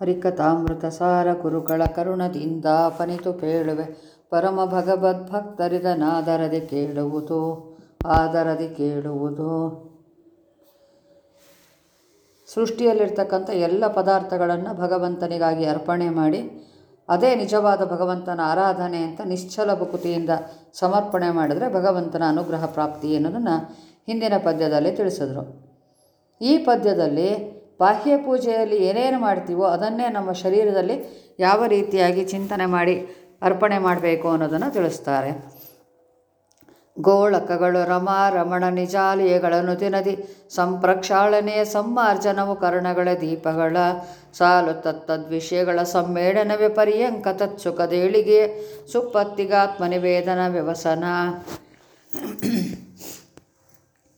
ಹರಿಕಥಾಮೃತ ಸಾರ ಗುರುಗಳ ಕರುಣದಿಂದ ಅಪನಿತು ಪೇಳುವೆ ಪರಮ ಭಗವದ್ಭಕ್ತರಿದನಾದರದಿ ಕೇಳುವುದು, ಆದರದಿ ಕೇಳುವುದು. ಸೃಷ್ಟಿಯಲ್ಲಿರ್ತಕ್ಕಂಥ ಎಲ್ಲ ಪದಾರ್ಥಗಳನ್ನು ಭಗವಂತನಿಗಾಗಿ ಅರ್ಪಣೆ ಮಾಡಿ, ಅದೇ ನಿಜವಾದ ಭಗವಂತನ ಆರಾಧನೆ ಅಂತ ನಿಶ್ಚಲ ಭಕುತಿಯಿಂದ ಸಮರ್ಪಣೆ ಮಾಡಿದರೆ ಭಗವಂತನ ಅನುಗ್ರಹ ಪ್ರಾಪ್ತಿ ಅನ್ನೋದನ್ನು ಹಿಂದಿನ ಪದ್ಯದಲ್ಲಿ ತಿಳಿಸಿದ್ರು. ಈ ಪದ್ಯದಲ್ಲಿ ಬಾಹ್ಯ ಪೂಜೆಯಲ್ಲಿ ಏನೇನು ಮಾಡ್ತೀವೋ ಅದನ್ನೇ ನಮ್ಮ ಶರೀರದಲ್ಲಿ ಯಾವ ರೀತಿಯಾಗಿ ಚಿಂತನೆ ಮಾಡಿ ಅರ್ಪಣೆ ಮಾಡಬೇಕು ಅನ್ನೋದನ್ನು ತಿಳಿಸ್ತಾರೆ. ಗೋಳಕಗಳು, ರಮ, ರಮಣ, ನಿಜಾಲಯಗಳನ್ನು ತಿನದಿ ಸಂಪ್ರಕ್ಷಾಳನೆಯ ಸಮ್ಮಾರ್ಜನವು ಕರ್ಣಗಳ ದೀಪಗಳ, ಸಾಲು ತತ್ತದ್ವಿಷಯಗಳ ಸಮ್ಮೇಳನವೇ ಪರ್ಯಂಕ ತತ್ಸುಖದೇಳಿಗೆ ಸುಪ್ಪತ್ತಿಗಾತ್ಮನಿವೇದನ ವ್ಯವಸನ.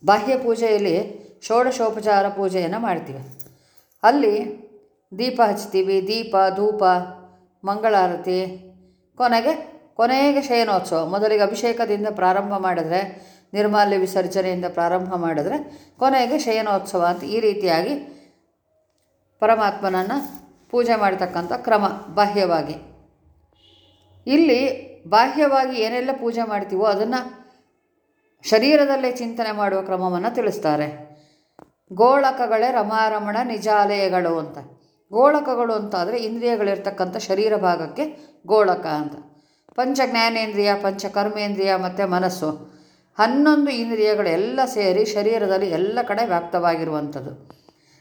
ಬಾಹ್ಯ ಪೂಜೆಯಲ್ಲಿ ಷೋಡಶೋಪಚಾರ ಪೂಜೆಯನ್ನು ಮಾಡ್ತೀವಿ. ಅಲ್ಲಿ ದೀಪ ಹಚ್ತೀವಿ, ದೀಪ, ಧೂಪ, ಮಂಗಳಾರತಿ. ಕೊನೆಗೆ ಕೊನೆಗೆ ಶಯನೋತ್ಸವ. ಮೊದಲಿಗೆ ಅಭಿಷೇಕದಿಂದ ಪ್ರಾರಂಭ ಮಾಡಿದ್ರೆ, ನಿರ್ಮಾಲ್ಯ ವಿಸರ್ಜನೆಯಿಂದ ಪ್ರಾರಂಭ ಮಾಡಿದ್ರೆ, ಕೊನೆಗೆ ಶಯನೋತ್ಸವ ಅಂತ ಈ ರೀತಿಯಾಗಿ ಪರಮಾತ್ಮನನ್ನು ಪೂಜೆ ಮಾಡತಕ್ಕಂಥ ಕ್ರಮ, ಬಾಹ್ಯವಾಗಿ. ಇಲ್ಲಿ ಬಾಹ್ಯವಾಗಿ ಏನೆಲ್ಲ ಪೂಜೆ ಮಾಡ್ತೀವೋ ಅದನ್ನು ಶರೀರದಲ್ಲೇ ಚಿಂತನೆ ಮಾಡುವ ಕ್ರಮವನ್ನು ತಿಳಿಸ್ತಾರೆ. ಗೋಳಕಗಳೇ ರಮಾರಮಣ ನಿಜಾಲಯಗಳು ಅಂತ. ಗೋಳಕಗಳು ಅಂತ ಆದರೆ ಇಂದ್ರಿಯಗಳಿರ್ತಕ್ಕಂಥ ಶರೀರ ಭಾಗಕ್ಕೆ ಗೋಳಕ ಅಂತ. ಪಂಚ ಜ್ಞಾನೇಂದ್ರಿಯ, ಪಂಚ ಕರ್ಮೇಂದ್ರಿಯ ಮತ್ತು ಮನಸ್ಸು. ಹನ್ನೊಂದು ಇಂದ್ರಿಯಗಳು ಎಲ್ಲ ಸೇರಿ ಶರೀರದಲ್ಲಿ ಎಲ್ಲ ಕಡೆ ವ್ಯಾಪ್ತವಾಗಿರುವಂಥದ್ದು.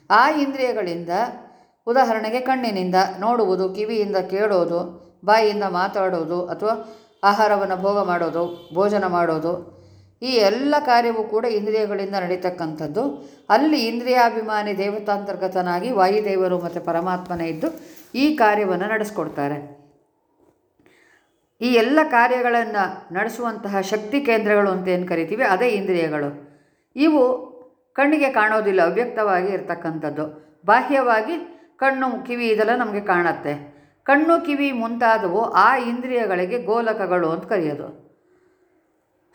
ಆ ಇಂದ್ರಿಯಗಳಿಂದ ಉದಾಹರಣೆಗೆ ಕಣ್ಣಿನಿಂದ ನೋಡುವುದು, ಕಿವಿಯಿಂದ ಕೇಳೋದು, ಬಾಯಿಯಿಂದ ಮಾತಾಡೋದು, ಅಥವಾ ಆಹಾರವನ್ನು ಭೋಗ ಮಾಡೋದು, ಭೋಜನ ಮಾಡೋದು ಈ ಎಲ್ಲ ಕಾರ್ಯವೂ ಕೂಡ ಇಂದ್ರಿಯಗಳಿಂದ ನಡೀತಕ್ಕಂಥದ್ದು. ಅಲ್ಲಿ ಇಂದ್ರಿಯಾಭಿಮಾನಿ ದೇವತಾಂತರ್ಗತನಾಗಿ ವಾಯುದೇವರು ಮತ್ತು ಪರಮಾತ್ಮನೇ ಇದ್ದು ಈ ಕಾರ್ಯವನ್ನು ನಡೆಸ್ಕೊಡ್ತಾರೆ. ಈ ಎಲ್ಲ ಕಾರ್ಯಗಳನ್ನು ನಡೆಸುವಂತಹ ಶಕ್ತಿ ಕೇಂದ್ರಗಳು ಅಂತ ಏನು ಕರಿತೀವಿ? ಅದೇ ಇಂದ್ರಿಯಗಳು. ಇವು ಕಣ್ಣಿಗೆ ಕಾಣೋದಿಲ್ಲ, ಅವ್ಯಕ್ತವಾಗಿ ಇರತಕ್ಕಂಥದ್ದು. ಬಾಹ್ಯವಾಗಿ ಕಣ್ಣು, ಕಿವಿ ಇದೆಲ್ಲ ನಮಗೆ ಕಾಣತ್ತೆ. ಕಣ್ಣು, ಕಿವಿ ಮುಂತಾದವು ಆ ಇಂದ್ರಿಯಗಳಿಗೆ ಗೋಲಕಗಳು ಅಂತ ಕರೆಯೋದು.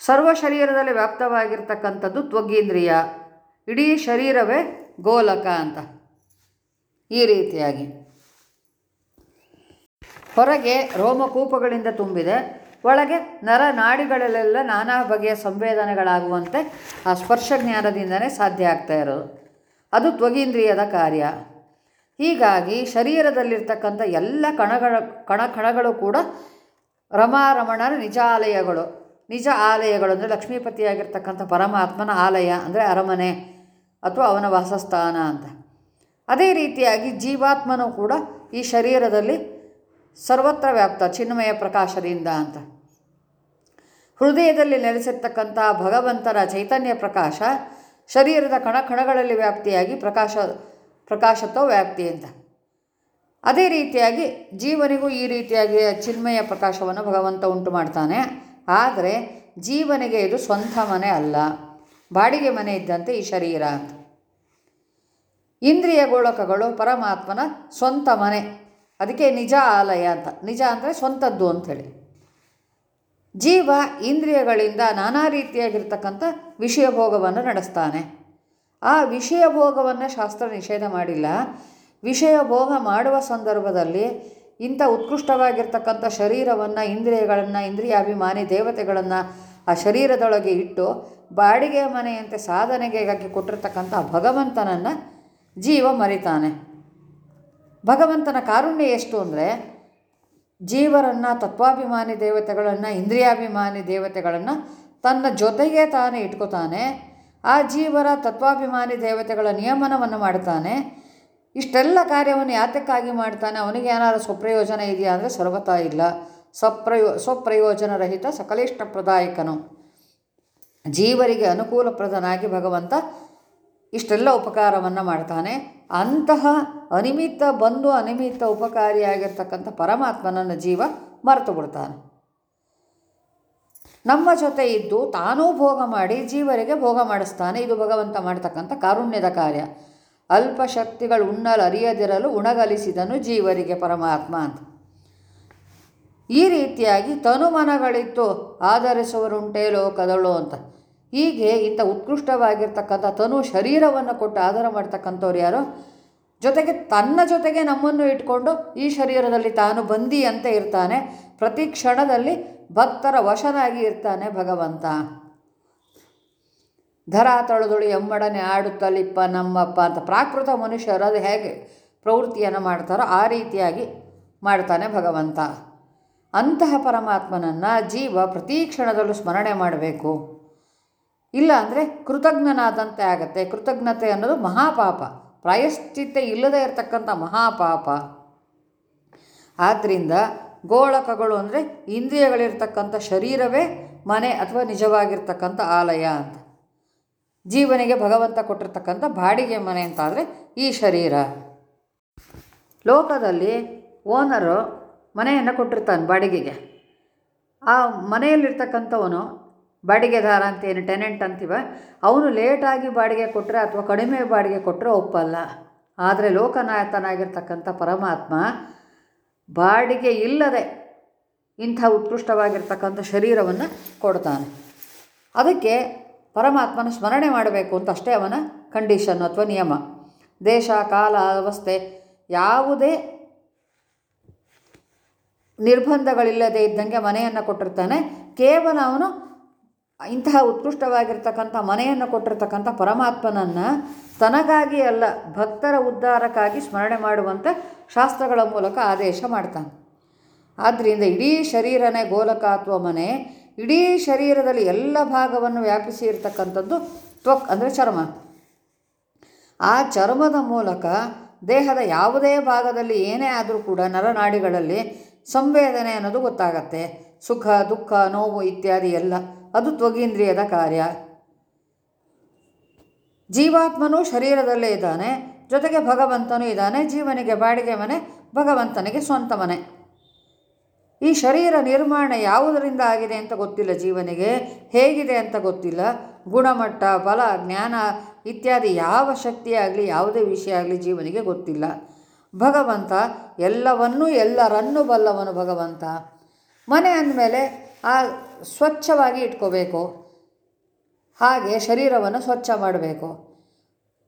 ಸರ್ವ ಶರೀರದಲ್ಲಿ ವ್ಯಾಪ್ತವಾಗಿರ್ತಕ್ಕಂಥದ್ದು ತ್ವಗೀಂದ್ರಿಯ. ಇಡೀ ಶರೀರವೇ ಗೋಲಕ ಅಂತ. ಈ ರೀತಿಯಾಗಿ. ಹೊರಗೆ ರೋಮಕೂಪಗಳಿಂದ ತುಂಬಿದೆ. ಒಳಗೆ ನರ ನಾಡಿಗಳಲ್ಲೆಲ್ಲ ನಾನಾ ಬಗೆಯ ಸಂವೇದನೆಗಳಾಗುವಂತೆ ಆ ಸ್ಪರ್ಶ ಜ್ಞಾನದಿಂದಲೇ ಸಾಧ್ಯ ಆಗ್ತಾ ಇರೋದು. ಅದು ತ್ವಗೀಂದ್ರಿಯದ ಕಾರ್ಯ. ಹೀಗಾಗಿ ಶರೀರದಲ್ಲಿರ್ತಕ್ಕಂಥ ಎಲ್ಲ ಕಣಗಳ ಕಣ ಕಣಗಳು ಕೂಡ ರಮಾರಮಣರ ನಿಜಾಲಯಗಳು. ನಿಜ ಆಲಯಗಳು ಅಂದರೆ ಲಕ್ಷ್ಮೀಪತಿಯಾಗಿರ್ತಕ್ಕಂಥ ಪರಮಾತ್ಮನ ಆಲಯ ಅಂದರೆ ಅರಮನೆ ಅಥವಾ ಅವನ ವಾಸಸ್ಥಾನ ಅಂತ. ಅದೇ ರೀತಿಯಾಗಿ ಜೀವಾತ್ಮನೂ ಕೂಡ ಈ ಶರೀರದಲ್ಲಿ ಸರ್ವತ್ರ ವ್ಯಾಪ್ತ, ಚಿನ್ಮಯ ಪ್ರಕಾಶದಿಂದ ಅಂತ. ಹೃದಯದಲ್ಲಿ ನೆಲೆಸಿರ್ತಕ್ಕಂಥ ಭಗವಂತನ ಚೈತನ್ಯ ಪ್ರಕಾಶ ಶರೀರದ ಕಣ ಕಣಗಳಲ್ಲಿ ವ್ಯಾಪ್ತಿಯಾಗಿ ಪ್ರಕಾಶ, ಪ್ರಕಾಶತ್ವ ವ್ಯಾಪ್ತಿ ಅಂತ. ಅದೇ ರೀತಿಯಾಗಿ ಜೀವನಿಗೂ ಈ ರೀತಿಯಾಗಿ ಚಿನ್ಮಯ ಪ್ರಕಾಶವನ್ನು ಭಗವಂತ ಉಂಟು ಮಾಡ್ತಾನೆ. ಆದರೆ ಜೀವನಿಗೆ ಇದು ಸ್ವಂತ ಮನೆ ಅಲ್ಲ. ಬಾಡಿಗೆ ಮನೆ ಇದ್ದಂತೆ ಈ ಶರೀರ ಅಂತ. ಇಂದ್ರಿಯ ಗೋಳಕಗಳು ಪರಮಾತ್ಮನ ಸ್ವಂತ ಮನೆ. ಅದಕ್ಕೆ ನಿಜ ಆಲಯ ಅಂತ. ನಿಜ ಅಂದರೆ ಸ್ವಂತದ್ದು ಅಂಥೇಳಿ. ಜೀವ ಇಂದ್ರಿಯಗಳಿಂದ ನಾನಾ ರೀತಿಯಾಗಿರ್ತಕ್ಕಂಥ ವಿಷಯ ಭೋಗವನ್ನು ನಡೆಸ್ತಾನೆ. ಆ ವಿಷಯ ಭೋಗವನ್ನು ಶಾಸ್ತ್ರ ನಿಷೇಧ ಮಾಡಿಲ್ಲ. ವಿಷಯ ಭೋಗ ಮಾಡುವ ಸಂದರ್ಭದಲ್ಲಿ ಇಂಥ ಉತ್ಕೃಷ್ಟವಾಗಿರ್ತಕ್ಕಂಥ ಶರೀರವನ್ನು, ಇಂದ್ರಿಯಗಳನ್ನು, ಇಂದ್ರಿಯಾಭಿಮಾನಿ ದೇವತೆಗಳನ್ನು ಆ ಶರೀರದೊಳಗೆ ಇಟ್ಟು ಬಾಡಿಗೆ ಮನೆಯಂತೆ ಸಾಧನೆಗಾಗಿ ಕೊಟ್ಟಿರ್ತಕ್ಕಂಥ ಭಗವಂತನನ್ನು ಜೀವ ಮರಿತಾನೆ. ಭಗವಂತನ ಕಾರುಣ್ಯ ಎಷ್ಟು ಅಂದರೆ ಜೀವರನ್ನು, ತತ್ವಾಭಿಮಾನಿ ದೇವತೆಗಳನ್ನು, ಇಂದ್ರಿಯಾಭಿಮಾನಿ ದೇವತೆಗಳನ್ನು ತನ್ನ ಜೊತೆಗೆ ತಾನೇ ಇಟ್ಕೋತಾನೆ. ಆ ಜೀವರ, ತತ್ವಾಭಿಮಾನಿ ದೇವತೆಗಳ ನಿಯಮನವನ್ನು ಮಾಡ್ತಾನೆ. ಇಷ್ಟೆಲ್ಲ ಕಾರ್ಯವನ್ನು ಯಾತಕ್ಕಾಗಿ ಮಾಡ್ತಾನೆ? ಅವನಿಗೆ ಏನಾದರೂ ಸ್ವಪ್ರಯೋಜನ ಇದೆಯಾ ಅಂದರೆ ಸರ್ವತಾ ಇಲ್ಲ. ಸ್ವಪ್ರಯೋ ಸ್ವಪ್ರಯೋಜನರಹಿತ ಸಕಲಿಷ್ಟಪ್ರದಾಯಕನು ಜೀವರಿಗೆ ಅನುಕೂಲಪ್ರದನಾಗಿ ಭಗವಂತ ಇಷ್ಟೆಲ್ಲ ಉಪಕಾರವನ್ನು ಮಾಡ್ತಾನೆ. ಅಂತಹ ಅನಿಮಿತ್ತ ಬಂದು ಅನಿಮಿತ್ತ ಉಪಕಾರಿಯಾಗಿರ್ತಕ್ಕಂಥ ಪರಮಾತ್ಮನನ್ನು ಜೀವ ಮರೆತು ಬಿಡ್ತಾನೆ. ನಮ್ಮ ಜೊತೆ ಇದ್ದು ತಾನೂ ಭೋಗ ಮಾಡಿ ಜೀವರಿಗೆ ಭೋಗ ಮಾಡಿಸ್ತಾನೆ. ಇದು ಭಗವಂತ ಮಾಡ್ತಕ್ಕಂಥ ಕಾರುಣ್ಯದ ಕಾರ್ಯ. ಅಲ್ಪ ಶಕ್ತಿಗಳು ಉಣ್ಣಲು ಅರಿಯದಿರಲು ಉಣಗಲಿಸಿದನು ಜೀವರಿಗೆ ಪರಮಾತ್ಮ ಅಂತ. ಈ ರೀತಿಯಾಗಿ ತನುಮನಗಳಿತ್ತು ಆಧರಿಸುವರುಂಟೇ ಲೋಕದಳು ಅಂತ. ಹೀಗೆ ಇಂಥ ಉತ್ಕೃಷ್ಟವಾಗಿರ್ತಕ್ಕಂಥ ತನು ಶರೀರವನ್ನು ಕೊಟ್ಟು ಆಧಾರ ಮಾಡ್ತಕ್ಕಂಥವ್ರು ಯಾರು, ಜೊತೆಗೆ ತನ್ನ ಜೊತೆಗೆ ನಮ್ಮನ್ನು ಇಟ್ಕೊಂಡು ಈ ಶರೀರದಲ್ಲಿ ತಾನು ಬಂದಿ ಅಂತ ಇರ್ತಾನೆ, ಪ್ರತಿ ಕ್ಷಣದಲ್ಲಿ ಭಕ್ತರ ವಶನಾಗಿ ಇರ್ತಾನೆ ಭಗವಂತ. ಧರ ತೊಳೆದುಳಿ ಎಮ್ಮಡನೆ ಆಡುತ್ತಲಿಪ್ಪ ನಮ್ಮಪ್ಪ ಅಂತ ಪ್ರಾಕೃತ ಮನುಷ್ಯರು ಅದು ಹೇಗೆ ಪ್ರವೃತ್ತಿಯನ್ನು ಮಾಡ್ತಾರೋ ಆ ರೀತಿಯಾಗಿ ಮಾಡ್ತಾನೆ ಭಗವಂತ. ಅಂತಹ ಪರಮಾತ್ಮನನ್ನು ಜೀವ ಪ್ರತಿ ಕ್ಷಣದಲ್ಲೂ ಸ್ಮರಣೆ ಮಾಡಬೇಕು. ಇಲ್ಲ ಅಂದರೆ ಕೃತಜ್ಞನಾದಂತೆ ಆಗತ್ತೆ. ಕೃತಜ್ಞತೆ ಅನ್ನೋದು ಮಹಾಪಾಪ. ಪ್ರಾಯಶ್ಚಿತ್ತ ಇಲ್ಲದೆ ಇರತಕ್ಕಂಥ ಮಹಾಪಾಪ. ಆದ್ದರಿಂದ ಗೋಳಕಗಳು ಅಂದರೆ ಇಂದ್ರಿಯಗಳಿರ್ತಕ್ಕಂಥ ಶರೀರವೇ ಮನೆ ಅಥವಾ ನಿಜವಾಗಿರ್ತಕ್ಕಂಥ ಆಲಯ ಅಂತ. ಜೀವನಿಗೆ ಭಗವಂತ ಕೊಟ್ಟಿರ್ತಕ್ಕಂಥ ಬಾಡಿಗೆ ಮನೆ ಅಂತಾದರೆ ಈ ಶರೀರ. ಲೋಕದಲ್ಲಿ ಓನರು ಮನೆಯನ್ನು ಕೊಟ್ಟಿರ್ತಾನೆ ಬಾಡಿಗೆಗೆ. ಆ ಮನೆಯಲ್ಲಿರ್ತಕ್ಕಂಥವನು ಬಾಡಿಗೆದಾರ ಅಂತ ಏನು ಟೆನೆಂಟ್ ಅಂತೀವ, ಅವನು ಲೇಟಾಗಿ ಬಾಡಿಗೆ ಕೊಟ್ಟರೆ ಅಥವಾ ಕಡಿಮೆ ಬಾಡಿಗೆ ಕೊಟ್ಟರೆ ಒಪ್ಪಲ್ಲ. ಆದರೆ ಲೋಕನಾಯತನಾಗಿರ್ತಕ್ಕಂಥ ಪರಮಾತ್ಮ ಬಾಡಿಗೆ ಇಲ್ಲದೆ ಇಂಥ ಉತ್ಕೃಷ್ಟವಾಗಿರ್ತಕ್ಕಂಥ ಶರೀರವನ್ನು ಕೊಡ್ತಾನೆ. ಅದಕ್ಕೆ ಪರಮಾತ್ಮನ ಸ್ಮರಣೆ ಮಾಡಬೇಕು ಅಂತ ಅಷ್ಟೇ ಅವನ ಕಂಡೀಷನ್ ಅಥವಾ ನಿಯಮ. ದೇಶ, ಕಾಲ, ಅವಸ್ಥೆ ಯಾವುದೇ ನಿರ್ಬಂಧಗಳಿಲ್ಲದೆ ಇದ್ದಂಗೆ ಮನೆಯನ್ನು ಕೊಟ್ಟಿರ್ತಾನೆ. ಕೇವಲ ಅವನು ಇಂತಹ ಉತ್ಕೃಷ್ಟವಾಗಿರ್ತಕ್ಕಂಥ ಮನೆಯನ್ನು ಕೊಟ್ಟಿರ್ತಕ್ಕಂಥ ಪರಮಾತ್ಮನನ್ನು ತನಗಾಗಿ ಅಲ್ಲ, ಭಕ್ತರ ಉದ್ಧಾರಕ್ಕಾಗಿ ಸ್ಮರಣೆ ಮಾಡುವಂತೆ ಶಾಸ್ತ್ರಗಳ ಮೂಲಕ ಆದೇಶ ಮಾಡ್ತಾನೆ. ಆದ್ದರಿಂದ ಇಡೀ ಶರೀರನೇ ಗೋಲಕ ಅಥವಾ ಮನೆ ಇಡೀ ಶರೀರದಲ್ಲಿ ಎಲ್ಲ ಭಾಗವನ್ನು ವ್ಯಾಪಿಸಿ ಇರತಕ್ಕಂಥದ್ದು ತ್ವಕ್ ಅಂದರೆ ಚರ್ಮ. ಆ ಚರ್ಮದ ಮೂಲಕ ದೇಹದ ಯಾವುದೇ ಭಾಗದಲ್ಲಿ ಏನೇ ಆದರೂ ಕೂಡ ನರನಾಡಿಗಳಲ್ಲಿ ಸಂವೇದನೆ ಅನ್ನೋದು ಗೊತ್ತಾಗತ್ತೆ. ಸುಖ, ದುಃಖ, ನೋವು ಇತ್ಯಾದಿ ಎಲ್ಲ. ಅದು ತ್ವಗೀಂದ್ರಿಯದ ಕಾರ್ಯ. ಜೀವಾತ್ಮನೂ ಶರೀರದಲ್ಲೇ ಇದ್ದಾನೆ. ಜೊತೆಗೆ ಭಗವಂತನೂ ಇದ್ದಾನೆ. ಜೀವನಿಗೆ, ಬಾಡಿಗೆ ಮನೆ ಭಗವಂತನಿಗೆ ಸ್ವಂತ ಮನೆ. ಈ ಶರೀರ ನಿರ್ಮಾಣ ಯಾವುದರಿಂದ ಆಗಿದೆ ಅಂತ ಗೊತ್ತಿಲ್ಲ ಜೀವನಿಗೆ. ಹೇಗಿದೆ ಅಂತ ಗೊತ್ತಿಲ್ಲ. ಗುಣಮಟ್ಟ, ಬಲ, ಜ್ಞಾನ ಇತ್ಯಾದಿ ಯಾವ ಶಕ್ತಿಯಾಗಲಿ ಯಾವುದೇ ವಿಷಯ ಆಗಲಿ ಜೀವನಿಗೆ ಗೊತ್ತಿಲ್ಲ. ಭಗವಂತ ಎಲ್ಲವನ್ನೂ, ಎಲ್ಲರನ್ನೂ ಬಲ್ಲವನು ಭಗವಂತ. ಮನೆ ಅಂದಮೇಲೆ ಆ ಸ್ವಚ್ಛವಾಗಿ ಇಟ್ಕೋಬೇಕು. ಹಾಗೆ ಶರೀರವನ್ನು ಸ್ವಚ್ಛ ಮಾಡಬೇಕು.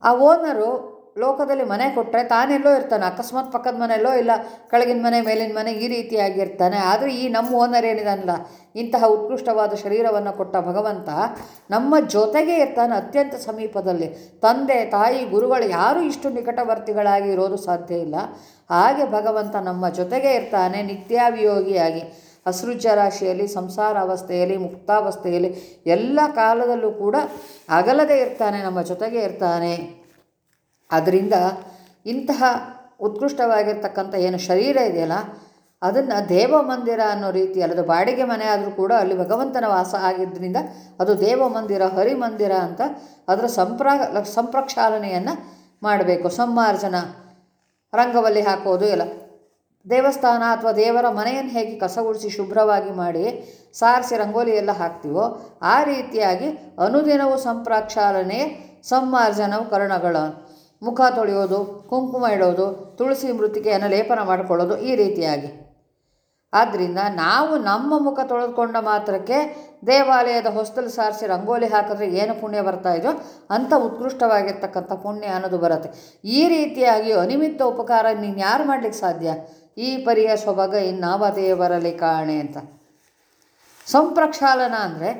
ಆ ಓನರು ಲೋಕದಲ್ಲಿ ಮನೆ ಕೊಟ್ಟರೆ ತಾನೆಲ್ಲೋ ಇರ್ತಾನೆ, ಅಕಸ್ಮಾತ್ ಪಕ್ಕದ ಮನೆಯಲ್ಲೋ ಇಲ್ಲ, ಕೆಳಗಿನ ಮನೆ, ಮೇಲಿನ ಮನೆ ಈ ರೀತಿಯಾಗಿರ್ತಾನೆ. ಆದರೆ ಈ ನಮ್ಮ ಓನರ್ ಏನಿದಾನಲ್ಲ, ಇಂತಹ ಉತ್ಕೃಷ್ಟವಾದ ಶರೀರವನ್ನು ಕೊಟ್ಟ ಭಗವಂತ ನಮ್ಮ ಜೊತೆಗೆ ಇರ್ತಾನೆ ಅತ್ಯಂತ ಸಮೀಪದಲ್ಲಿ. ತಂದೆ, ತಾಯಿ, ಗುರುಗಳು ಯಾರೂ ಇಷ್ಟು ನಿಕಟವರ್ತಿಗಳಾಗಿ ಇರೋದು ಸಾಧ್ಯ ಇಲ್ಲ. ಹಾಗೆ ಭಗವಂತ ನಮ್ಮ ಜೊತೆಗೆ ಇರ್ತಾನೆ ನಿತ್ಯಾಭಿಯೋಗಿಯಾಗಿ. ಅಸೃಜ ರಾಶಿಯಲ್ಲಿ, ಸಂಸಾರ ಅವಸ್ಥೆಯಲ್ಲಿ, ಮುಕ್ತಾವಸ್ಥೆಯಲ್ಲಿ ಎಲ್ಲ ಕಾಲದಲ್ಲೂ ಕೂಡ ಅಗಲದೇ ಇರ್ತಾನೆ, ನಮ್ಮ ಜೊತೆಗೆ ಇರ್ತಾನೆ. ಅದರಿಂದ ಇಂತಹ ಉತ್ಕೃಷ್ಟವಾಗಿರ್ತಕ್ಕಂಥ ಏನು ಶರೀರ ಇದೆಯಲ್ಲ, ಅದನ್ನು ದೇವ ಮಂದಿರ ಅನ್ನೋ ರೀತಿ ಅದು ಬಾಡಿಗೆ ಮನೆ ಆದರೂ ಕೂಡ ಅಲ್ಲಿ ಭಗವಂತನ ವಾಸ ಆಗಿದ್ದರಿಂದ ಅದು ದೇವ ಮಂದಿರ ಹರಿಮಂದಿರ ಅಂತ ಅದರ ಸಂಪ್ರ, ಸಂಪ್ರಕ್ಷಾಲನೆಯನ್ನು ಮಾಡಬೇಕು. ಸಂಮಾರ್ಜನ, ರಂಗವಲ್ಲಿ ಹಾಕೋದು ಎಲ್ಲ. ದೇವಸ್ಥಾನ ಅಥವಾ ದೇವರ ಮನೆಯನ್ನು ಹೇಗೆ ಕಸ ಗುಡಿಸಿ ಶುಭ್ರವಾಗಿ ಮಾಡಿ ಸಾರಿಸಿ ರಂಗೋಲಿ ಎಲ್ಲ ಹಾಕ್ತೀವೋ ಆ ರೀತಿಯಾಗಿ ಅನುದಿನವೂ ಸಂಪ್ರಾಕ್ಷಾಲನೆ ಸಂಮಾರ್ಜನವು ಕರ್ಣಗಳ. ಮುಖ ತೊಳೆಯೋದು, ಕುಂಕುಮ ಇಡೋದು, ತುಳಸಿ ಮೃತಿಕೆಯನ್ನು ಲೇಪನ ಮಾಡಿಕೊಳ್ಳೋದು ಈ ರೀತಿಯಾಗಿ. ಆದ್ದರಿಂದ ನಾವು ನಮ್ಮ ಮುಖ ತೊಳೆದುಕೊಂಡ ಮಾತ್ರಕ್ಕೆ ದೇವಾಲಯದ ಹೊಸ್ತಲು ಸಾರಿಸಿ ರಂಗೋಲಿ ಹಾಕಿದ್ರೆ ಏನು ಪುಣ್ಯ ಬರ್ತಾ ಇದೆಯೋ ಅಂಥ ಉತ್ಕೃಷ್ಟವಾಗಿರ್ತಕ್ಕಂಥ ಪುಣ್ಯ ಅನ್ನೋದು ಬರುತ್ತೆ. ಈ ರೀತಿಯಾಗಿ ಅನಿಮಿತ್ತ ಉಪಕಾರ ನೀನು ಯಾರು ಮಾಡಲಿಕ್ಕೆ ಸಾಧ್ಯ? ಈ ಪರಿಯ ಸೊಬಗ ಇನ್ನಾವ ದೇವರಲ್ಲಿ ಕಾಣೆ ಅಂತ. ಸಂಪ್ರಕ್ಷಾಲನ ಅಂದರೆ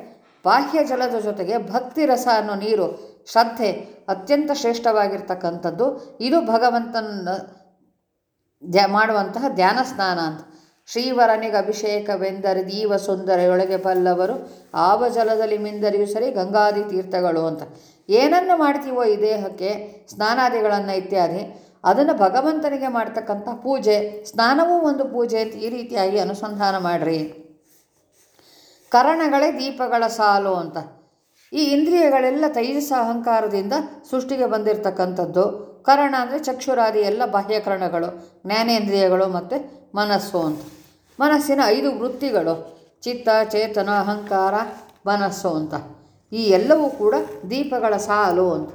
ಬಾಹ್ಯ ಜಲದ ಜೊತೆಗೆ ಭಕ್ತಿ ರಸ ಅನ್ನೋ ನೀರು ಶ್ರದ್ಧೆ ಅತ್ಯಂತ ಶ್ರೇಷ್ಠವಾಗಿರ್ತಕ್ಕಂಥದ್ದು. ಇದು ಭಗವಂತನ ಧ್ಯ, ಮಾಡುವಂತಹ ಧ್ಯಾನ ಸ್ನಾನ ಅಂತ. ಶ್ರೀವರನಿಗೆ ಅಭಿಷೇಕವೆಂದರೆ ದೀವ ಸುಂದರೆಯೊಳಗೆ ಬಲ್ಲವರು, ಆವ ಜಲದಲ್ಲಿ ಮಿಂದರಿಯು ಸರಿ ಗಂಗಾದಿ ತೀರ್ಥಗಳು ಅಂತ. ಏನನ್ನು ಮಾಡ್ತೀವೋ ಈ ದೇಹಕ್ಕೆ? ಸ್ನಾನಾದಿಗಳನ್ನು ಇತ್ಯಾದಿ. ಅದನ್ನು ಭಗವಂತನಿಗೆ ಮಾಡ್ತಕ್ಕಂಥ ಪೂಜೆ, ಸ್ನಾನವೂ ಒಂದು ಪೂಜೆ ಅಂತ ಈ ರೀತಿಯಾಗಿ ಅನುಸಂಧಾನ ಮಾಡಿರಿ. ಕರಣಗಳೇ ದೀಪಗಳ ಸಾಲು ಅಂತ. ಈ ಇಂದ್ರಿಯಗಳೆಲ್ಲ ತೈಜಸ ಅಹಂಕಾರದಿಂದ ಸೃಷ್ಟಿಗೆ ಬಂದಿರತಕ್ಕಂಥದ್ದು. ಕರಣ ಅಂದರೆ ಚಕ್ಷುರಾದಿ ಎಲ್ಲ ಬಾಹ್ಯಕರಣಗಳು, ಜ್ಞಾನೇಂದ್ರಿಯಗಳು ಮತ್ತು ಮನಸ್ಸು ಅಂತ. ಮನಸ್ಸಿನ ಐದು ವೃತ್ತಿಗಳು, ಚಿತ್ತ, ಚೇತನ, ಅಹಂಕಾರ, ಮನಸ್ಸು ಅಂತ. ಈ ಎಲ್ಲವೂ ಕೂಡ ದೀಪಗಳ ಸಾಲು ಅಂತ.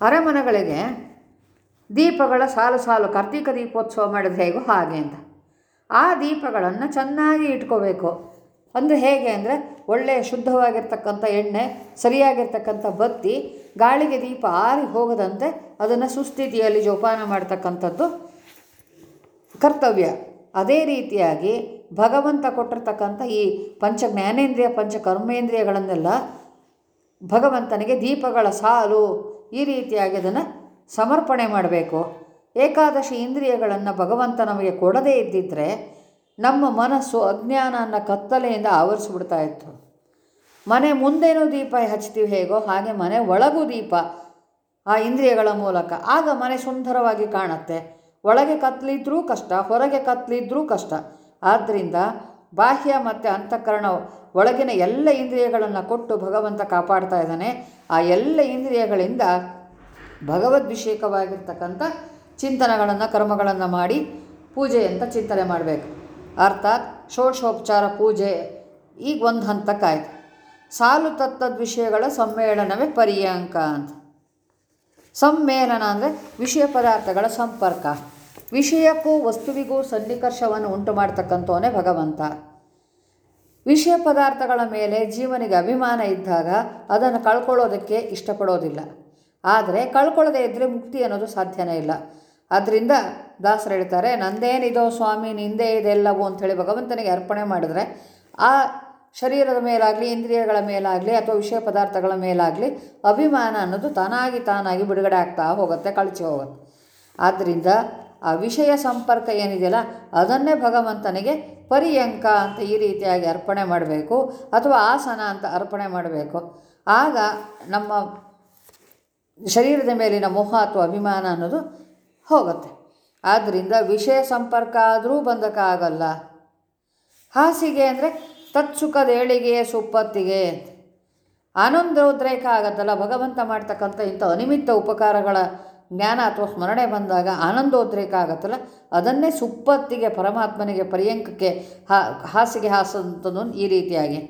ಅರಮನೆಗಳಿಗೆ ದೀಪಗಳ ಸಾಲು ಸಾಲು, ಕಾರ್ತೀಕ ದೀಪೋತ್ಸವ ಮಾಡಿದ್ರೆ ಹೇಗೋ ಹಾಗೆ ಅಂತ. ಆ ದೀಪಗಳನ್ನು ಚೆನ್ನಾಗಿ ಇಟ್ಕೋಬೇಕು. ಅಂದರೆ ಹೇಗೆ ಅಂದರೆ ಒಳ್ಳೆಯ ಶುದ್ಧವಾಗಿರ್ತಕ್ಕಂಥ ಎಣ್ಣೆ, ಸರಿಯಾಗಿರ್ತಕ್ಕಂಥ ಬತ್ತಿ, ಗಾಳಿಗೆ ದೀಪ ಆರಿ ಹೋಗದಂತೆ ಅದನ್ನು ಸುಸ್ಥಿತಿಯಲ್ಲಿ ಜೋಪಾನ ಮಾಡ್ತಕ್ಕಂಥದ್ದು ಕರ್ತವ್ಯ. ಅದೇ ರೀತಿಯಾಗಿ ಭಗವಂತ ಕೊಟ್ಟಿರ್ತಕ್ಕಂಥ ಈ ಪಂಚ ಜ್ಞಾನೇಂದ್ರಿಯ, ಪಂಚ ಕರ್ಮೇಂದ್ರಿಯಗಳನ್ನೆಲ್ಲ ಭಗವಂತನಿಗೆ ದೀಪಗಳ ಸಾಲು ಈ ರೀತಿಯಾಗಿ ಅದನ್ನು ಸಮರ್ಪಣೆ ಮಾಡಬೇಕು. ಏಕಾದಶಿ ಇಂದ್ರಿಯಗಳನ್ನು ಭಗವಂತ ನಮಗೆ ಕೊಡದೇ ಇದ್ದಿದ್ದರೆ ನಮ್ಮ ಮನಸ್ಸು ಅಜ್ಞಾನ ಅನ್ನೋ ಕತ್ತಲೆಯಿಂದ ಆವರಿಸ್ಬಿಡ್ತಾ ಇತ್ತು. ಮನೆ ಮುಂದೇನೂ ದೀಪ ಹಚ್ತೀವಿ ಹೇಗೋ ಹಾಗೆ ಮನೆ ಒಳಗೂ ದೀಪ ಆ ಇಂದ್ರಿಯಗಳ ಮೂಲಕ. ಆಗ ಮನೆ ಸುಂದರವಾಗಿ ಕಾಣುತ್ತೆ. ಒಳಗೆ ಕತ್ತಲಿದ್ರೂ ಕಷ್ಟ, ಹೊರಗೆ ಕತ್ತಲಿದ್ರೂ ಕಷ್ಟ. ಆದ್ದರಿಂದ ಬಾಹ್ಯ ಮತ್ತು ಅಂತಃಕರಣ ಒಳಗಿನ ಎಲ್ಲ ಇಂದ್ರಿಯಗಳನ್ನು ಕೊಟ್ಟು ಭಗವಂತ ಕಾಪಾಡ್ತಾ ಇದ್ದಾನೆ. ಆ ಎಲ್ಲ ಇಂದ್ರಿಯಗಳಿಂದ ಭಗವದ್ಭಿಷೇಕವಾಗಿರ್ತಕ್ಕಂಥ ಚಿಂತನೆಗಳನ್ನು, ಕರ್ಮಗಳನ್ನು ಮಾಡಿ ಪೂಜೆ ಅಂತ ಚಿಂತನೆ ಮಾಡಬೇಕು. ಅರ್ಥಾತ್ ಷೋಡಶೋಪಚಾರ ಪೂಜೆ ಈಗ ಒಂದು ಹಂತಕ್ಕಾಯ್ತು. ಸಾಲು ತತ್ತದ ವಿಷಯಗಳ ಸಮ್ಮೇಳನವೇ ಪರ್ಯಾಂಕ ಅಂತ. ಸಮ್ಮೇಳನ ಅಂದರೆ ವಿಷಯ ಪದಾರ್ಥಗಳ ಸಂಪರ್ಕ. ವಿಷಯಕ್ಕೂ ವಸ್ತುವಿಗೂ ಸನ್ನಿಕರ್ಷವನ್ನು ಉಂಟು ಮಾಡ್ತಕ್ಕಂಥವನೇ ಭಗವಂತ. ವಿಷಯ ಪದಾರ್ಥಗಳ ಮೇಲೆ ಜೀವನಿಗೆ ಅಭಿಮಾನ ಇದ್ದಾಗ ಅದನ್ನು ಕಳ್ಕೊಳ್ಳೋದಕ್ಕೆ ಇಷ್ಟಪಡೋದಿಲ್ಲ. ಆದರೆ ಕಳ್ಕೊಳ್ಳದೇ ಇದ್ದರೆ ಮುಕ್ತಿ ಅನ್ನೋದು ಸಾಧ್ಯನೇ ಇಲ್ಲ. ಆದ್ದರಿಂದ ದಾಸರು ಹೇಳ್ತಾರೆ, ನಂದೇನಿದೋ ಸ್ವಾಮಿ, ನಿಂದೇ ಇದೆಲ್ಲವೋ ಅಂಥೇಳಿ ಭಗವಂತನಿಗೆ ಅರ್ಪಣೆ ಮಾಡಿದ್ರೆ, ಆ ಶರೀರದ ಮೇಲಾಗಲಿ, ಇಂದ್ರಿಯಗಳ ಮೇಲಾಗಲಿ ಅಥವಾ ವಿಷಯ ಪದಾರ್ಥಗಳ ಮೇಲಾಗಲಿ ಅಭಿಮಾನ ಅನ್ನೋದು ತಾನಾಗಿ ತಾನಾಗಿ ಬಿಡುಗಡೆ ಆಗ್ತಾ ಹೋಗುತ್ತೆ, ಕಳಚಿ ಹೋಗುತ್ತೆ. ಆದ್ದರಿಂದ ಆ ವಿಷಯ ಸಂಪರ್ಕ ಏನಿದೆಯಲ್ಲ, ಅದನ್ನೇ ಭಗವಂತನಿಗೆ ಪರಿಯಂಕ ಅಂತ ಈ ರೀತಿಯಾಗಿ ಅರ್ಪಣೆ ಮಾಡಬೇಕು ಅಥವಾ ಆಸನ ಅಂತ ಅರ್ಪಣೆ ಮಾಡಬೇಕು. ಆಗ ನಮ್ಮ ಶರೀರದ ಮೇಲಿನ ಮೋಹ ಅಥವಾ ಅಭಿಮಾನ ಅನ್ನೋದು ಹೋಗುತ್ತೆ. ಆದ್ದರಿಂದ ವಿಷಯ ಸಂಪರ್ಕ ಆದರೂ ಬಂಧಕಾಗಲ್ಲ ಹಾಸಿಗೆ ಅಂದರೆ ತತ್ಸುಖದ ಏಳಿಗೆಯ ಸುಪ್ಪತ್ತಿಗೆ ಆನಂದೋದ್ರೇಕ ಆಗತ್ತಲ್ಲ, ಭಗವಂತ ಮಾಡ್ತಕ್ಕಂಥ ಇಂಥ ಅನಿಮಿತ್ತ ಉಪಕಾರಗಳ ಜ್ಞಾನ ಅಥವಾ ಸ್ಮರಣೆ ಬಂದಾಗ ಆನಂದೋದ್ರೇಕ ಆಗತ್ತಲ್ಲ, ಅದನ್ನೇ ಸುಪ್ಪತ್ತಿಗೆ ಪರಮಾತ್ಮನಿಗೆ, ಪರ್ಯಂಕಕ್ಕೆ ಹಾಸಿಗೆ ಹಾಸಂಥದ್ದು ಈ ರೀತಿಯಾಗಿ.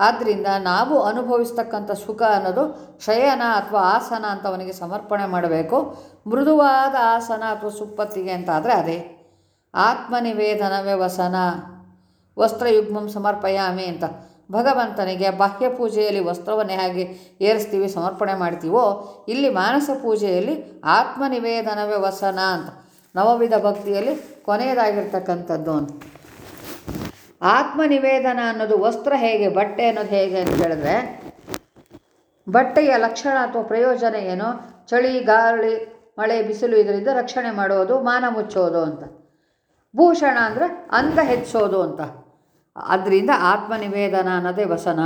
ಆದ್ದರಿಂದ ನಾವು ಅನುಭವಿಸ್ತಕ್ಕಂಥ ಸುಖ ಅನ್ನೋದು ಶಯನ ಅಥವಾ ಆಸನ ಅಂತ ಅವನಿಗೆ ಸಮರ್ಪಣೆ ಮಾಡಬೇಕು. ಮೃದುವಾದ ಆಸನ ಅಥವಾ ಸುಪ್ಪತ್ತಿಗೆ ಅಂತ ಆದರೆ ಅದೇ. ಆತ್ಮನಿವೇದನವೇ ವಸನ. ವಸ್ತ್ರಯುಗ್ಮಂ ಸಮರ್ಪಯಾಮಿ ಅಂತ ಭಗವಂತನಿಗೆ ಬಾಹ್ಯ ಪೂಜೆಯಲ್ಲಿ ವಸ್ತ್ರವನ್ನೇ ಹಾಗೆ ಏರಿಸ್ತೀವಿ, ಸಮರ್ಪಣೆ ಮಾಡ್ತೀವೋ, ಇಲ್ಲಿ ಮಾನಸ ಪೂಜೆಯಲ್ಲಿ ಆತ್ಮನಿವೇದನವೇ ವಸನ ಅಂತ ನವವಿಧ ಭಕ್ತಿಯಲ್ಲಿ ಕೊನೆಯದಾಗಿರ್ತಕ್ಕಂಥದ್ದು ಅಂತ. ಆತ್ಮನಿವೇದನ ಅನ್ನೋದು ವಸ್ತ್ರ ಹೇಗೆ, ಬಟ್ಟೆ ಅನ್ನೋದು ಹೇಗೆ ಅಂತ ಹೇಳಿದ್ರೆ, ಬಟ್ಟೆಯ ಲಕ್ಷಣ ಅಥವಾ ಪ್ರಯೋಜನ ಏನು? ಚಳಿ, ಗಾಳಿ, ಮಳೆ, ಬಿಸಿಲು ಇದರಿಂದ ರಕ್ಷಣೆ ಮಾಡೋದು, ಮಾನ ಮುಚ್ಚೋದು ಅಂತ. ಭೂಷಣ ಅಂದರೆ ಅಂದ ಹೆಚ್ಚೋದು ಅಂತ. ಅದರಿಂದ ಆತ್ಮನಿವೇದನ ಅನ್ನೋದೇ ವಸನ.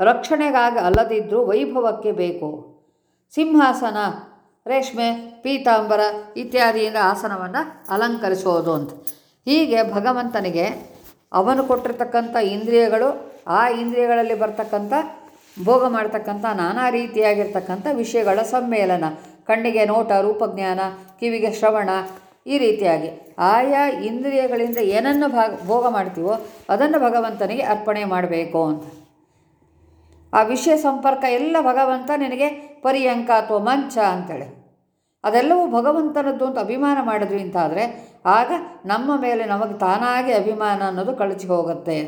ರಕ್ಷಣೆಗಾಗಿ ಅಲ್ಲದಿದ್ದರೂ ವೈಭವಕ್ಕೆ ಬೇಕು. ಸಿಂಹಾಸನ, ರೇಷ್ಮೆ, ಪೀತಾಂಬರ ಇತ್ಯಾದಿಯಿಂದ ಆಸನವನ್ನು ಅಲಂಕರಿಸೋದು ಅಂತ. ಹೀಗೆ ಭಗವಂತನಿಗೆ ಅವನು ಕೊಟ್ಟಿರ್ತಕ್ಕಂಥ ಇಂದ್ರಿಯಗಳು, ಆ ಇಂದ್ರಿಯಗಳಲ್ಲಿ ಬರ್ತಕ್ಕಂಥ ಭೋಗ ಮಾಡ್ತಕ್ಕಂಥ ನಾನಾ ರೀತಿಯಾಗಿರ್ತಕ್ಕಂಥ ವಿಷಯಗಳ ಸಮ್ಮೇಳನ. ಕಣ್ಣಿಗೆ ನೋಟ, ರೂಪಜ್ಞಾನ, ಕಿವಿಗೆ ಶ್ರವಣ, ಈ ರೀತಿಯಾಗಿ. ಆಯಾ ಇಂದ್ರಿಯಗಳಿಂದ ಏನನ್ನು ಭಾಗ, ಭೋಗ ಮಾಡ್ತೀವೋ ಅದನ್ನು ಭಗವಂತನಿಗೆ ಅರ್ಪಣೆ ಮಾಡಬೇಕು ಅಂತ. ಆ ವಿಷಯ ಸಂಪರ್ಕ ಎಲ್ಲ ಭಗವಂತ ನಿನಗೆ ಪರ್ಯಂಕ ಅಥವಾ ಮಂಚ ಅಂತೇಳಿ. ಅದೆಲ್ಲವೂ ಭಗವಂತನದ್ದು ಅಂತ ಅಭಿಮಾನ ಮಾಡಿದ್ವಿ ಅಂತಾದರೆ ಆಗ ನಮ್ಮ ಮೇಲೆ ನಮಗೆ ತಾನಾಗಿ ಅಭಿಮಾನ ಅನ್ನೋದು ಕಳಚಿ ಹೋಗುತ್ತೆ.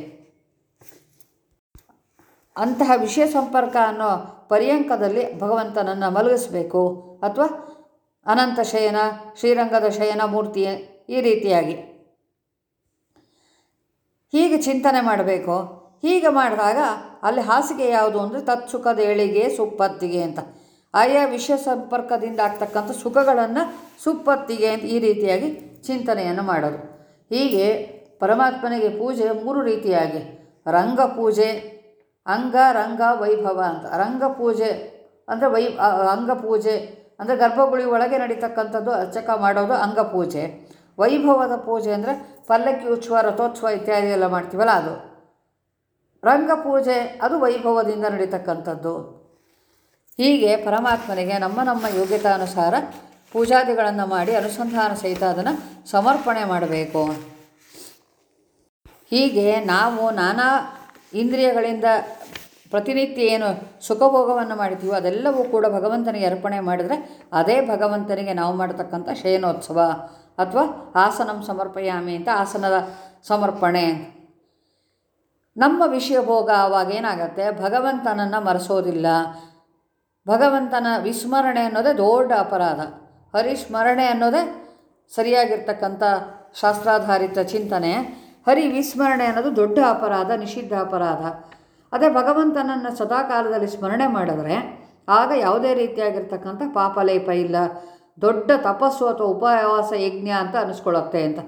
ಅಂತಹ ವಿಷಯ ಸಂಪರ್ಕ ಅನ್ನೋ ಪರ್ಯಂಕದಲ್ಲಿ ಭಗವಂತನನ್ನು ಮಲಗಿಸ್ಬೇಕು. ಅಥವಾ ಅನಂತ ಶಯನ, ಶ್ರೀರಂಗದ ಶಯನ ಮೂರ್ತಿ ಈ ರೀತಿಯಾಗಿ. ಹೀಗೆ ಚಿಂತನೆ ಮಾಡಬೇಕು. ಹೀಗೆ ಮಾಡಿದಾಗ ಅಲ್ಲಿ ಹಾಸಿಗೆ ಯಾವುದು ಅಂದರೆ ತತ್ಸುಖದ ಏಳಿಗೆ ಸುಪ್ಪತ್ತಿಗೆ ಅಂತ. ಆಯಾ ವಿಷಯ ಸಂಪರ್ಕದಿಂದ ಆಗ್ತಕ್ಕಂಥ ಸುಖಗಳನ್ನು ಸುಪ್ಪತ್ತಿಗೆ ಅಂತ ಈ ರೀತಿಯಾಗಿ ಚಿಂತನೆಯನ್ನು ಮಾಡೋದು. ಹೀಗೆ ಪರಮಾತ್ಮನಿಗೆ ಪೂಜೆ ಮೂರು ರೀತಿಯಾಗಿ. ರಂಗ ಪೂಜೆ, ಅಂಗ ರಂಗ ವೈಭವ ಅಂತ. ರಂಗ ಪೂಜೆ ಅಂದರೆ ವೈ ಅಂಗ ಪೂಜೆ ಅಂದರೆ ಗರ್ಭಗುಳಿ ಒಳಗೆ ನಡೀತಕ್ಕಂಥದ್ದು ಅರ್ಚಕ ಮಾಡೋದು ಅಂಗ ಪೂಜೆ. ವೈಭವದ ಪೂಜೆ ಅಂದರೆ ಪಲ್ಲಕ್ಕಿ ಉತ್ಸವ ರಥೋತ್ಸವ ಇತ್ಯಾದಿ ಎಲ್ಲ ಮಾಡ್ತೀವಲ್ಲ ಅದು. ರಂಗ ಪೂಜೆ ಅದು ವೈಭವದಿಂದ ನಡೀತಕ್ಕಂಥದ್ದು. ಹೀಗೆ ಪರಮಾತ್ಮನಿಗೆ ನಮ್ಮ ನಮ್ಮ ಯೋಗ್ಯತಾನುಸಾರ ಪೂಜಾದಿಗಳನ್ನು ಮಾಡಿ ಅನುಸಂಧಾನ ಸಹಿತ ಅದನ್ನು ಸಮರ್ಪಣೆ ಮಾಡಬೇಕು. ಹೀಗೆ ನಾವು ನಾನಾ ಇಂದ್ರಿಯಗಳಿಂದ ಪ್ರತಿನಿತ್ಯ ಏನು ಸುಖಭೋಗವನ್ನು ಮಾಡ್ತೀವೋ ಅದೆಲ್ಲವೂ ಕೂಡ ಭಗವಂತನಿಗೆ ಅರ್ಪಣೆ ಮಾಡಿದರೆ ಅದೇ ಭಗವಂತನಿಗೆ ನಾವು ಮಾಡತಕ್ಕಂಥ ಶಯನೋತ್ಸವ ಅಥವಾ ಆಸನಂ ಸಮರ್ಪಯಾಮಿ ಅಂತ ಆಸನದ ಸಮರ್ಪಣೆ. ನಮ್ಮ ವಿಷಯ ಭೋಗ ಆವಾಗ ಏನಾಗತ್ತೆ? ಭಗವಂತನನ್ನು ಮರೆಸೋದಿಲ್ಲ. ಭಗವಂತನ ವಿಸ್ಮರಣೆ ಅನ್ನೋದೇ ದೊಡ್ಡ ಅಪರಾಧ. ಹರಿಸ್ಮರಣೆ ಅನ್ನೋದೇ ಸರಿಯಾಗಿರ್ತಕ್ಕಂಥ ಶಾಸ್ತ್ರಾಧಾರಿತ ಚಿಂತನೆ. ಹರಿ ವಿಸ್ಮರಣೆ ಅನ್ನೋದು ದೊಡ್ಡ ಅಪರಾಧ, ನಿಷಿದ್ಧ ಅಪರಾಧ. ಅದೇ ಭಗವಂತನನ್ನು ಸದಾಕಾಲದಲ್ಲಿ ಸ್ಮರಣೆ ಮಾಡಿದ್ರೆ ಆಗ ಯಾವುದೇ ರೀತಿಯಾಗಿರ್ತಕ್ಕಂಥ ಪಾಪಲೇಪ ಇಲ್ಲ. ದೊಡ್ಡ ತಪಸ್ಸು ಅಥವಾ ಉಪವಾಸ ಯಜ್ಞ ಅಂತ ಅನಿಸ್ಕೊಳ್ಳುತ್ತೆ ಅಂತ.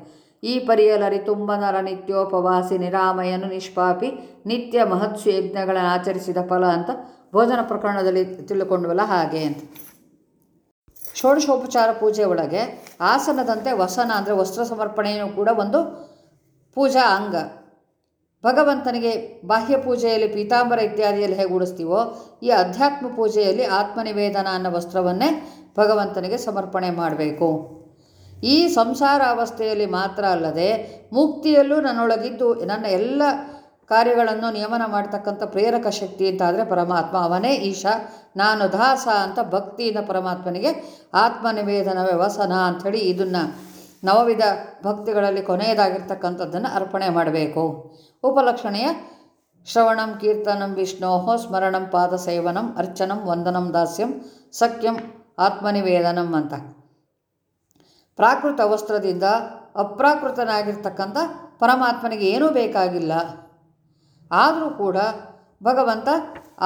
ಈ ಪರಿಯಲರಿ ತುಂಬ ನರ ನಿತ್ಯೋಪವಾಸಿ ನಿರಾಮಯನು ನಿಷ್ಪಾಪಿ ನಿತ್ಯ ಮಹತ್ಸು ಯಜ್ಞಗಳನ್ನು ಆಚರಿಸಿದ ಫಲ ಅಂತ ಭೋಜನ ಪ್ರಕರಣದಲ್ಲಿ ತಿಳ್ಕೊಂಡ್ವಲ್ಲ ಹಾಗೆ ಅಂತ. ಷೋಡಶೋಪಚಾರ ಪೂಜೆ ಒಳಗೆ ಆಸನದಂತೆ ವಸನ ಅಂದರೆ ವಸ್ತ್ರ ಸಮರ್ಪಣೆಯೂ ಕೂಡ ಒಂದು ಪೂಜಾ ಅಂಗ. ಭಗವಂತನಿಗೆ ಬಾಹ್ಯ ಪೂಜೆಯಲ್ಲಿ ಪೀತಾಂಬರ ಇತ್ಯಾದಿಯಲ್ಲಿ ಹೇಗೆ ಉಡಿಸ್ತೀವೋ ಈ ಅಧ್ಯಾತ್ಮ ಪೂಜೆಯಲ್ಲಿ ಆತ್ಮನಿವೇದನ ಅನ್ನೋ ವಸ್ತ್ರವನ್ನೇ ಭಗವಂತನಿಗೆ ಸಮರ್ಪಣೆ ಮಾಡಬೇಕು. ಈ ಸಂಸಾರ ಅವಸ್ಥೆಯಲ್ಲಿ ಮಾತ್ರ ಅಲ್ಲದೆ ಮುಕ್ತಿಯಲ್ಲೂ ನನ್ನೊಳಗಿದ್ದು ನನ್ನ ಎಲ್ಲ ಕಾರ್ಯಗಳನ್ನು ನಿಯಮನ ಮಾಡ್ತಕ್ಕಂಥ ಪ್ರೇರಕ ಶಕ್ತಿ ಅಂತಾದರೆ ಪರಮಾತ್ಮ ಅವನೇ ಈಶ, ನಾನು ದಾಸ ಅಂತ ಭಕ್ತಿಯಿಂದ ಪರಮಾತ್ಮನಿಗೆ ಆತ್ಮನಿವೇದನವೇ ವ್ಯವಸನ ಅಂಥೇಳಿ ಇದನ್ನು ನವವಿಧ ಭಕ್ತಿಗಳಲ್ಲಿ ಕೊನೆಯದಾಗಿರ್ತಕ್ಕಂಥದ್ದನ್ನು ಅರ್ಪಣೆ ಮಾಡಬೇಕು. ಉಪಲಕ್ಷಣೆಯ ಶ್ರವಣಂ, ಕೀರ್ತನಂ, ವಿಷ್ಣೋ, ಸ್ಮರಣಂ, ಪಾದ ಸೇವನಂ, ಅರ್ಚನಂ, ವಂದನಂ, ದಾಸ್ಯಂ, ಸಖ್ಯಂ, ಆತ್ಮನಿವೇದನಂ ಅಂತ. ಪ್ರಾಕೃತ ವಸ್ತ್ರದಿಂದ ಅಪ್ರಾಕೃತನಾಗಿರ್ತಕ್ಕಂಥ ಪರಮಾತ್ಮನಿಗೆ ಏನೂ ಬೇಕಾಗಿಲ್ಲ. ಆದರೂ ಕೂಡ ಭಗವಂತ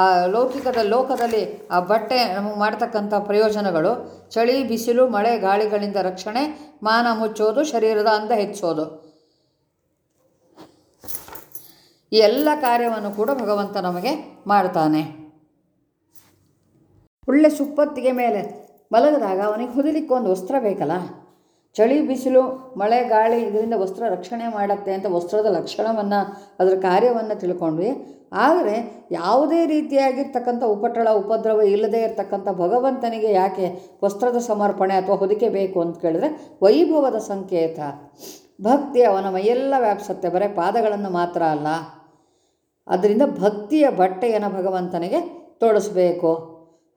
ಆ ಲೌಕಿಕದ ಲೋಕದಲ್ಲಿ ಆ ಬಟ್ಟೆ ನಮಗೆ ಮಾಡ್ತಕ್ಕಂಥ ಪ್ರಯೋಜನಗಳು, ಚಳಿ, ಬಿಸಿಲು, ಮಳೆ, ಗಾಳಿಗಳಿಂದ ರಕ್ಷಣೆ, ಮಾನ ಮುಚ್ಚೋದು, ಶರೀರದ ಅಂದ ಹೆಚ್ಚೋದು. ಈ ಎಲ್ಲ ಕಾರ್ಯವನ್ನು ಕೂಡ ಭಗವಂತ ನಮಗೆ ಮಾಡ್ತಾನೆ. ಒಳ್ಳೆ ಸುಪ್ಪತ್ತಿಗೆ ಮೇಲೆ ಮಲಗಿದಾಗ ಅವನಿಗೆ ಹೊದಲಿಕ್ಕೊಂದು ವಸ್ತ್ರ ಬೇಕಲ್ಲ? ಚಳಿ, ಬಿಸಿಲು, ಮಳೆ, ಗಾಳಿ ಇದರಿಂದ ವಸ್ತ್ರ ರಕ್ಷಣೆ ಮಾಡುತ್ತೆ ಅಂತ ವಸ್ತ್ರದ ಲಕ್ಷಣವನ್ನು ಅದರ ಕಾರ್ಯವನ್ನು ತಿಳ್ಕೊಂಡ್ವಿ. ಆದರೆ ಯಾವುದೇ ರೀತಿಯಾಗಿರ್ತಕ್ಕಂಥ ಉಪಟಳ, ಉಪದ್ರವ ಇಲ್ಲದೇ ಇರತಕ್ಕಂಥ ಭಗವಂತನಿಗೆ ಯಾಕೆ ವಸ್ತ್ರದ ಸಮರ್ಪಣೆ ಅಥವಾ ಹೊದಿಕೆ ಬೇಕು ಅಂತ ಕೇಳಿದ್ರೆ ವೈಭವದ ಸಂಕೇತ. ಭಕ್ತಿ ಅವನ ಮೈಯೆಲ್ಲ ವ್ಯಾಪಿಸುತ್ತೆ, ಬರೀ ಪಾದಗಳನ್ನು ಮಾತ್ರ ಅಲ್ಲ. ಅದರಿಂದ ಭಕ್ತಿಯ ಬಟ್ಟೆಯನ್ನು ಭಗವಂತನಿಗೆ ತೊಡಿಸ್ಬೇಕು.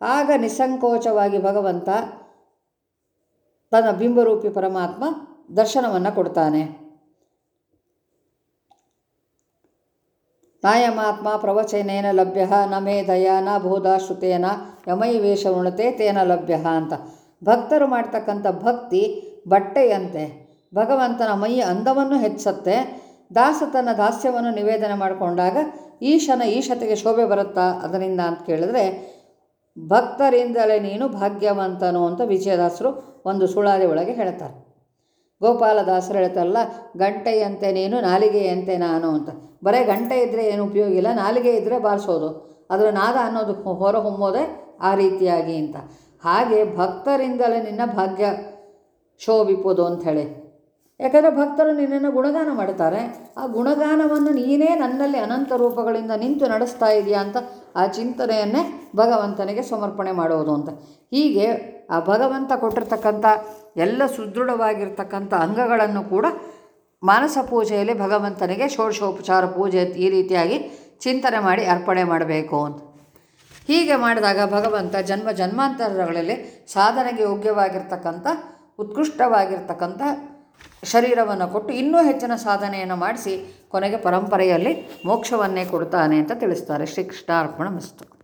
ಆಗ ನಿಸ್ಸಂಕೋಚವಾಗಿ ಭಗವಂತ ತನ್ನ ಬಿಂಬರೂಪಿ ಪರಮಾತ್ಮ ದರ್ಶನವನ್ನು ಕೊಡ್ತಾನೆ. ನಾಯಮಾತ್ಮ ಪ್ರವಚನೇನ ಲಭ್ಯ, ನ ದಯ, ನ ಬೋಧ ಶ್ರುತೇನ ಯಮೈ ವೇಷ ಉಣತೆ ತೇನ ಲಭ್ಯ ಅಂತ. ಭಕ್ತರು ಮಾಡ್ತಕ್ಕಂಥ ಭಕ್ತಿ ಬಟ್ಟೆಯಂತೆ. ಭಗವಂತನ ಮೈಯ ಅಂದವನ್ನು ಹೆಚ್ಚುತ್ತೆ. ದಾಸ ತನ್ನ ದಾಸ್ಯವನ್ನು ನಿವೇದನೆ ಮಾಡಿಕೊಂಡಾಗ ಈಶನ ಈಶತೆಗೆ ಶೋಭೆ ಬರುತ್ತಾ? ಅದರಿಂದ ಅಂತ ಕೇಳಿದ್ರೆ, ಭಕ್ತರಿಂದಲೇ ನೀನು ಭಾಗ್ಯವಂತನು ಅಂತ ವಿಜಯದಾಸರು ಒಂದು ಸುಳಾದಿ ಒಳಗೆ ಹೇಳ್ತಾರೆ. ಗೋಪಾಲದಾಸರು ಹೇಳ್ತಾರಲ್ಲ, ಗಂಟೆಯಂತೆ ನೀನು, ನಾಲಿಗೆಯಂತೆ ನಾನು ಅಂತ. ಬರೀ ಗಂಟೆ ಇದ್ದರೆ ಏನು ಉಪಯೋಗ ಇಲ್ಲ, ನಾಲಿಗೆ ಇದ್ದರೆ ಬಾರಿಸೋದು. ಅದರ ನಾದ ಅನ್ನೋದು ಹೊರ ಹೊಮ್ಮೋದೇ ಆ ರೀತಿಯಾಗಿ ಅಂತ. ಹಾಗೆ ಭಕ್ತರಿಂದಲೇ ನಿನ್ನ ಭಾಗ್ಯ ಶೋಭಿಪೋದು ಅಂಥೇಳಿ ಯಾಕಂದರೆ ಭಕ್ತರು ನಿನ್ನನ್ನು ಗುಣಗಾನ ಮಾಡ್ತಾರೆ. ಆ ಗುಣಗಾನವನ್ನು ನೀನೇ ನನ್ನಲ್ಲಿ ಅನಂತ ರೂಪಗಳಿಂದ ನಿಂತು ನಡೆಸ್ತಾ ಇದೆಯಾ ಅಂತ ಆ ಚಿಂತನೆಯನ್ನೇ ಭಗವಂತನಿಗೆ ಸಮರ್ಪಣೆ ಮಾಡೋದು ಅಂತ. ಹೀಗೆ ಆ ಭಗವಂತ ಕೊಟ್ಟಿರ್ತಕ್ಕಂಥ ಎಲ್ಲ ಸುದೃಢವಾಗಿರ್ತಕ್ಕಂಥ ಅಂಗಗಳನ್ನು ಕೂಡ ಮಾನಸ ಪೂಜೆಯಲ್ಲಿ ಭಗವಂತನಿಗೆ ಷೋಡಶೋಪಚಾರ ಪೂಜೆ ಈ ರೀತಿಯಾಗಿ ಚಿಂತನೆ ಮಾಡಿ ಅರ್ಪಣೆ ಮಾಡಬೇಕು ಅಂತ. ಹೀಗೆ ಮಾಡಿದಾಗ ಭಗವಂತ ಜನ್ಮ ಜನ್ಮಾಂತರಗಳಲ್ಲಿ ಸಾಧನೆಗೆ ಯೋಗ್ಯವಾಗಿರ್ತಕ್ಕಂಥ, ಉತ್ಕೃಷ್ಟವಾಗಿರ್ತಕ್ಕಂಥ ಶರೀರವನ್ನು ಕೊಟ್ಟು ಇನ್ನೂ ಹೆಚ್ಚಿನ ಸಾಧನೆಯನ್ನು ಮಾಡಿಸಿ ಕೊನೆಗೆ ಪರಂಪರೆಯಲ್ಲಿ ಮೋಕ್ಷವನ್ನೇ ಕೊಡ್ತಾನೆ ಅಂತ ತಿಳಿಸ್ತಾರೆ. ಶ್ರೀಕೃಷ್ಣ ಅರ್ಪಣ ಮಸ್ತು